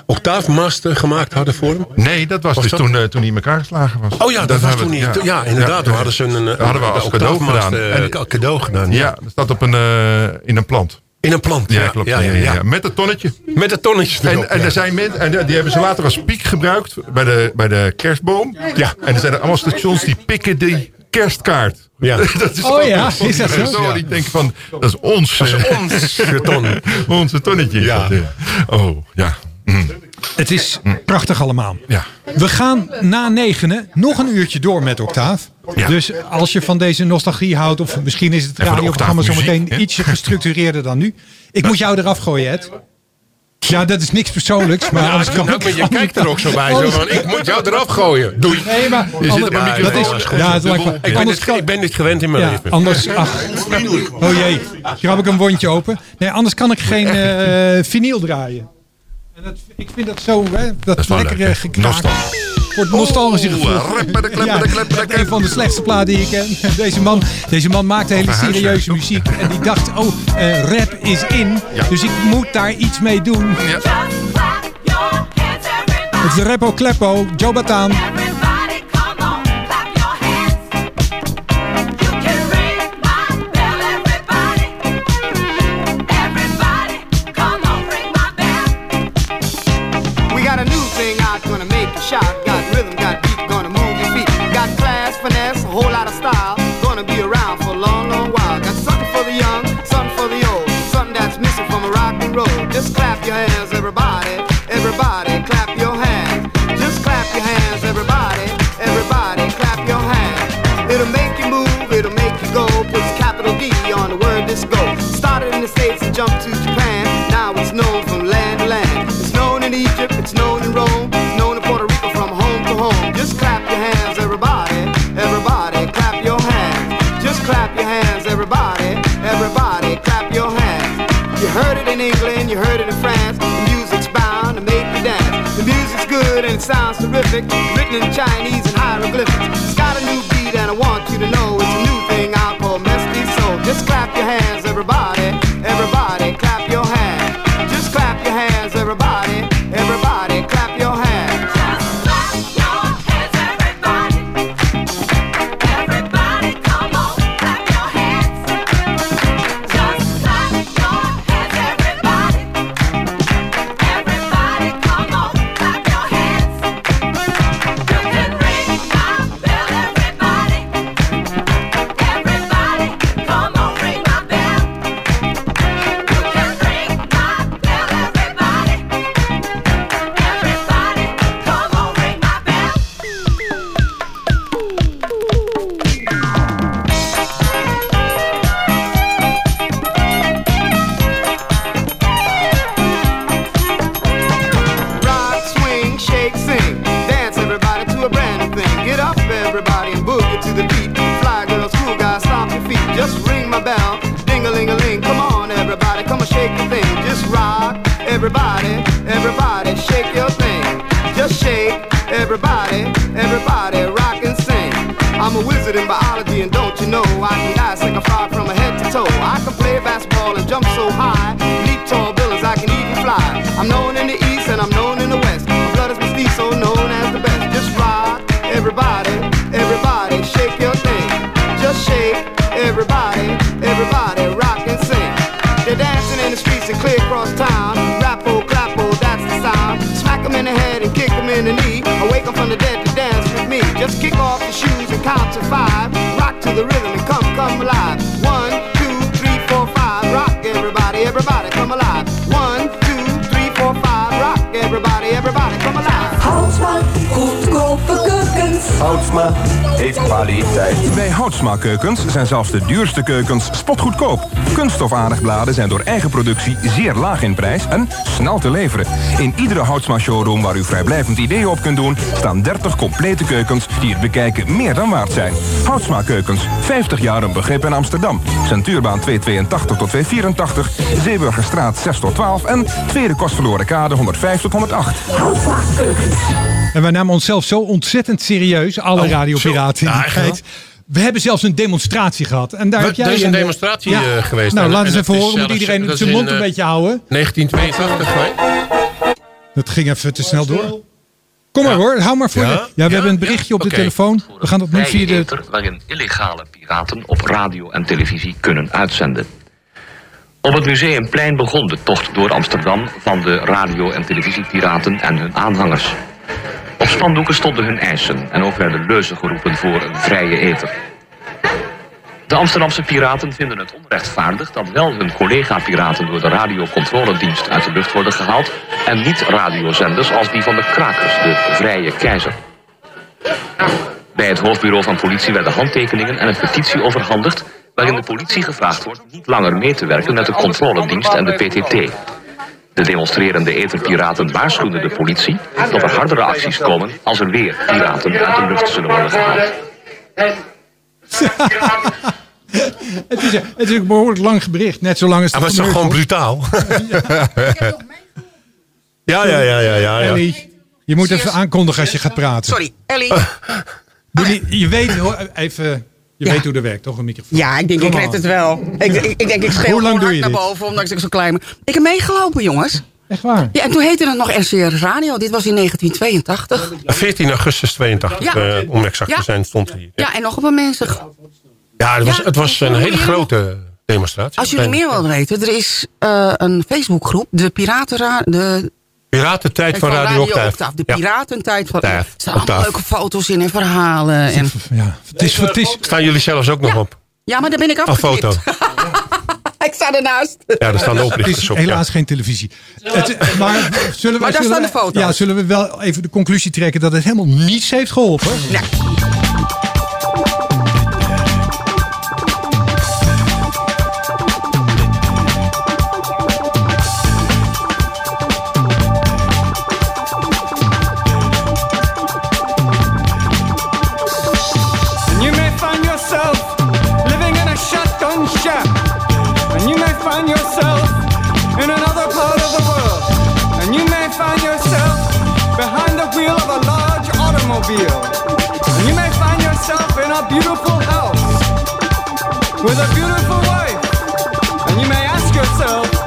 octaafmasten gemaakt hadden voor hem. Nee, dat was, Was dus dat? toen, eh, toen hij in elkaar geslagen was. Oh ja, dat, was toen we- niet. Ja, inderdaad. Toen hadden ze een, een, hadden we een als cadeau octaafmast, gedaan. eh, En- cadeau gedaan. Ja. Ja, dat staat op een, eh, in een plant. In een plant. Ja, klopt. Ja, ja, ja. Met een tonnetje. Met de tonnetjes erop. En, en ja. er zijn mensen, en die hebben ze later als piek gebruikt bij de, bij de kerstboom. Ja. En er zijn er allemaal stations die pikken die kerstkaart. Ja. dat is Oh ja, is dat zo? En Ik denk van, dat is ons. Dat is ons ton. Onze tonnetje. Ja. dat, Oh, ja. Mm. Het is prachtig allemaal. Ja. We gaan na negenen nog een uurtje door met Octaaf. Ja. Dus als je van deze nostalgie houdt, of misschien is het radioprogramma zometeen ietsje gestructureerder dan nu. Ik moet jou eraf gooien, Ed. Ja, dat is niks persoonlijks, maar Ja, kan nou, ik... je kijkt er ook zo bij. Zo van, ik moet jou eraf gooien. Doei. Nee, maar zit op een dat is, ja, het lijkt me- Ik ben, dit, ik ben dit gewend in mijn ja, leven. anders, ach, oh jee, krab ik een wondje open. Nee, anders kan ik geen eh vinyl draaien. En dat, ik vind dat zo, hè, dat, is wel lekkere leuk, hè? gekraak. Voor het nostalgische gevoel. De de een van de slechtste platen die ik ken. Deze man, deze man maakte hele serieuze muziek. En die dacht, oh, eh, rap is in. Ja. Dus ik moet daar iets mee doen. Ja. Het is Rappo Kleppo, Joe Bataan. Terrific. Written in Chinese and hieroglyphics. I'm a wizard in biology, and don't you know I can dissect a fly from head to toe. I can play basketball and jump so high, leap tall buildings, I can even fly. I'm known in the east and I'm known in the west. My blood is mestizo, known as the best. Just rock, everybody, everybody, shake your thing. Just shake, everybody, everybody, rock and sing. They're dancing in the streets and clear across town. Rapo, clapo, that's the sound. Smack 'em in the head and kick 'em in the knee. Awake 'em from the dead off your shoes and count to five. Rock to the rhythm and come, come alive. Houtsma heeft kwaliteit. Bij Houtsma Keukens zijn zelfs de duurste keukens spotgoedkoop. Kunststof aardagbladen zijn door eigen productie zeer laag in prijs en snel te leveren. In iedere Houtsma showroom waar u vrijblijvend ideeën op kunt doen... staan 30 complete keukens die het bekijken meer dan waard zijn. Houtsma Keukens, 50 jaar een begrip in Amsterdam. Centuurbaan 282 tot 284, Zeeburgerstraat 6 tot 12... en Tweede Kostverloren Kade 105 tot 108. Houtsma keukens. En wij namen onszelf zo ontzettend serieus, alle Oh, radiopiraten in die tijd. We hebben zelfs een demonstratie gehad. En daar We- heb jij er is een demonstratie, eh, geweest. Nou, En- laten en eens even horen. Moet iedereen zijn mond in, een eh, beetje houden. 1982, mij. Dat ging even te snel door. Kom maar hoor, hou maar voor Ja? je. Ja, we hebben een berichtje op de telefoon. We gaan dat nu via de... waarin illegale piraten op radio en televisie kunnen uitzenden. Op het Museumplein begon de tocht door Amsterdam van de radio- en televisiepiraten en hun aanhangers. Op spandoeken stonden hun eisen en ook werden leuzen geroepen voor een vrije ether. De Amsterdamse piraten vinden het onrechtvaardig dat wel hun collega-piraten door de radiocontroledienst uit de lucht worden gehaald en niet radiozenders als die van de krakers, de Vrije Keizer. Bij het hoofdbureau van politie werden handtekeningen en een petitie overhandigd waarin de politie gevraagd wordt niet langer mee te werken met de controledienst en de PTT. De demonstrerende etherpiraten waarschuwden de politie dat er hardere acties komen als er weer piraten uit de lucht zullen worden gehaald. Het is, het is een behoorlijk lang bericht. Net zo lang als Ja, het maar het is toch gewoon brutaal? Ja, ja, ja, ja, ja. ja. Ellie, je moet even aankondigen als je gaat praten. Sorry, Ellie. Je weet, hoor, even, je Ja. weet hoe dat werkt, toch? Een microfoon. Ja, ik denk, ik red on. het wel. Ik, ik, ik denk, ik schreeuw Hoe lang gewoon doe je naar dit? boven, omdat ik zo klein ben. Ik heb meegelopen, jongens. Echt waar? Ja, en toen heette het nog RCR Radio. Dit was in 1982. 14 augustus 82, Ja. eh, om exact Ja. te zijn, stond er hier. Ja, en nog een paar mensen. Ja, het was, Ja, het was een hele grote demonstratie. Als jullie meer willen weten, er is eh, een Facebookgroep. De Piratenra... De Piratentijd van Radio Octaaf. De Ja. Piratentijd van... Er staan leuke foto's in en verhalen. En, Ja, het is, het is, Staan jullie zelfs ook nog op? ja, maar daar ben ik Een afgeknipt. foto. ik sta ernaast. Ja, daar staan de is op. helaas ja. geen televisie. Het, maar zullen we, Maar daar zullen staan de foto's. Ja, zullen we wel even de conclusie trekken dat het helemaal niets heeft geholpen? Ja. Yourself in another part of the world. And you may find yourself behind the wheel of a large automobile. And you may find yourself in a beautiful house with a beautiful wife. And you may ask yourself,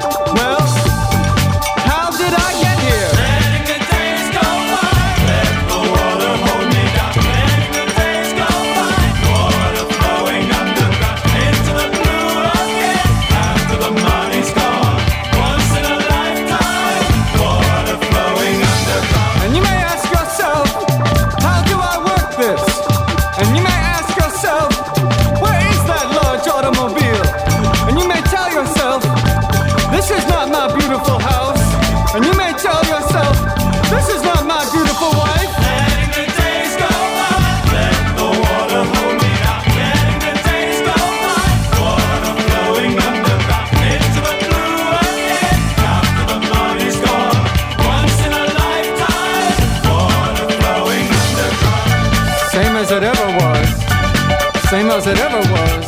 as it ever was.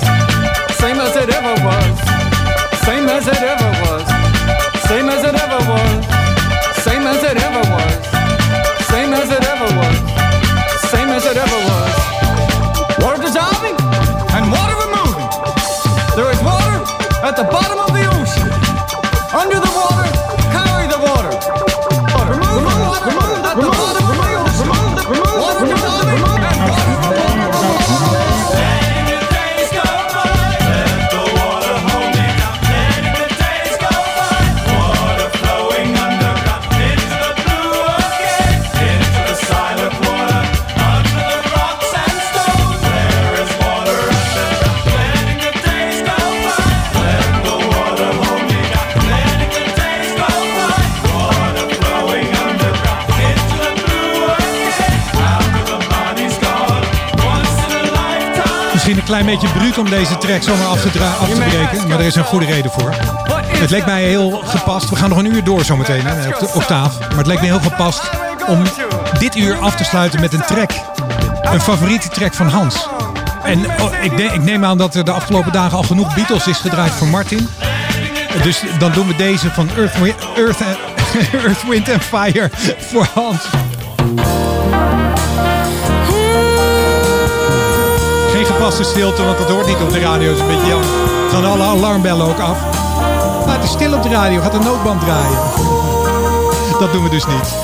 Same as it ever was. Same as it ever was. Same as it ever was. Same as it ever was. Same as it ever was. Same as it ever was. Water dissolving and water removing. There is water at the bottom klein beetje bruut om deze track zomaar af te, af te breken. Maar er is een goede reden voor. Het leek mij heel gepast. We gaan nog een uur door zometeen, hè, de octaaf. Maar het leek me heel gepast om dit uur af te sluiten met een track. Een favoriete track van Hans. En oh, ik, ne- ik neem aan dat er de afgelopen dagen al genoeg Beatles is gedraaid voor Martin. Dus dan doen we deze van Earth, Earth Wind and Fire voor Hans. Gepaste stilte, want dat hoort niet op de radio. Is een beetje jammer. Gaan alle alarmbellen ook af. Maar het is stil op de radio. Gaat de noodband draaien. Dat doen we dus niet.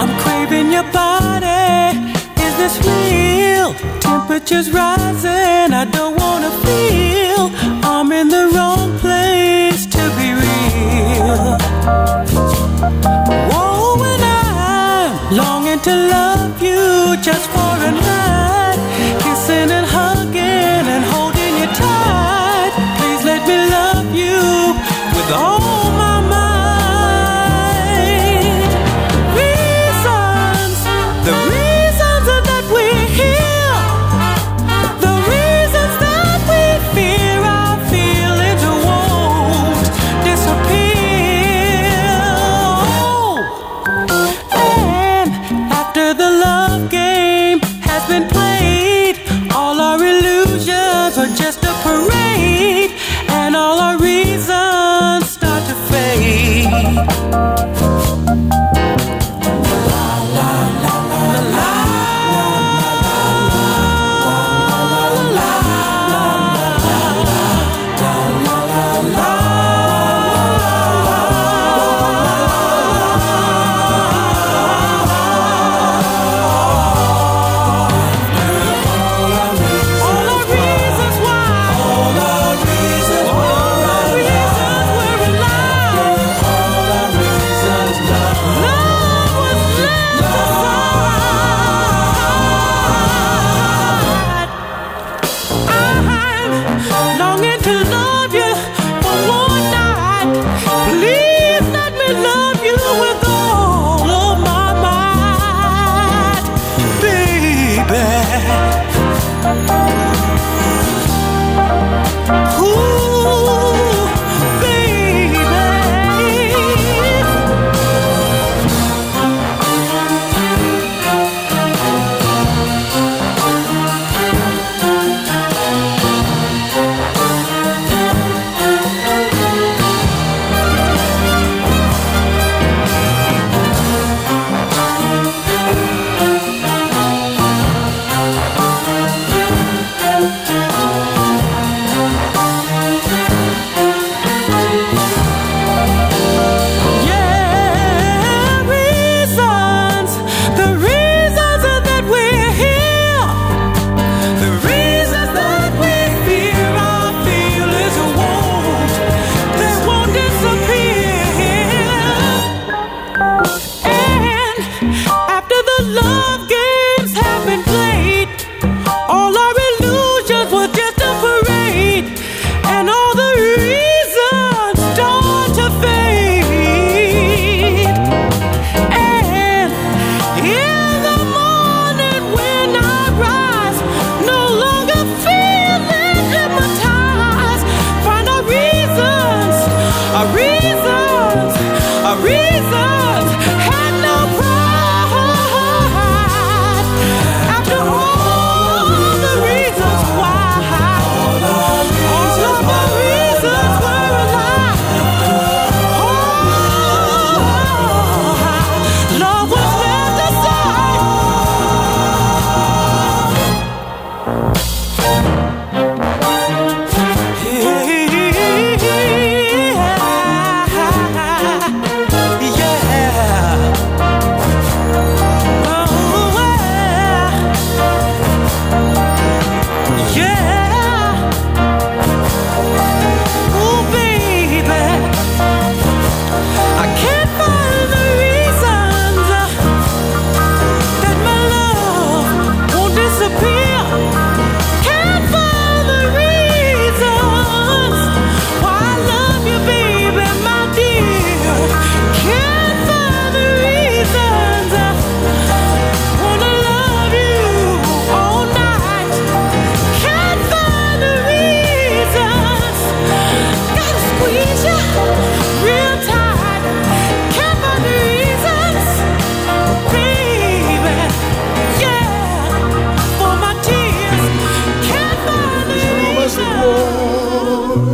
I'm craving your body. Is this real? Temperatures rising. I don't wanna feel. I'm in the wrong place to be real. Oh, and I'm longing to love you just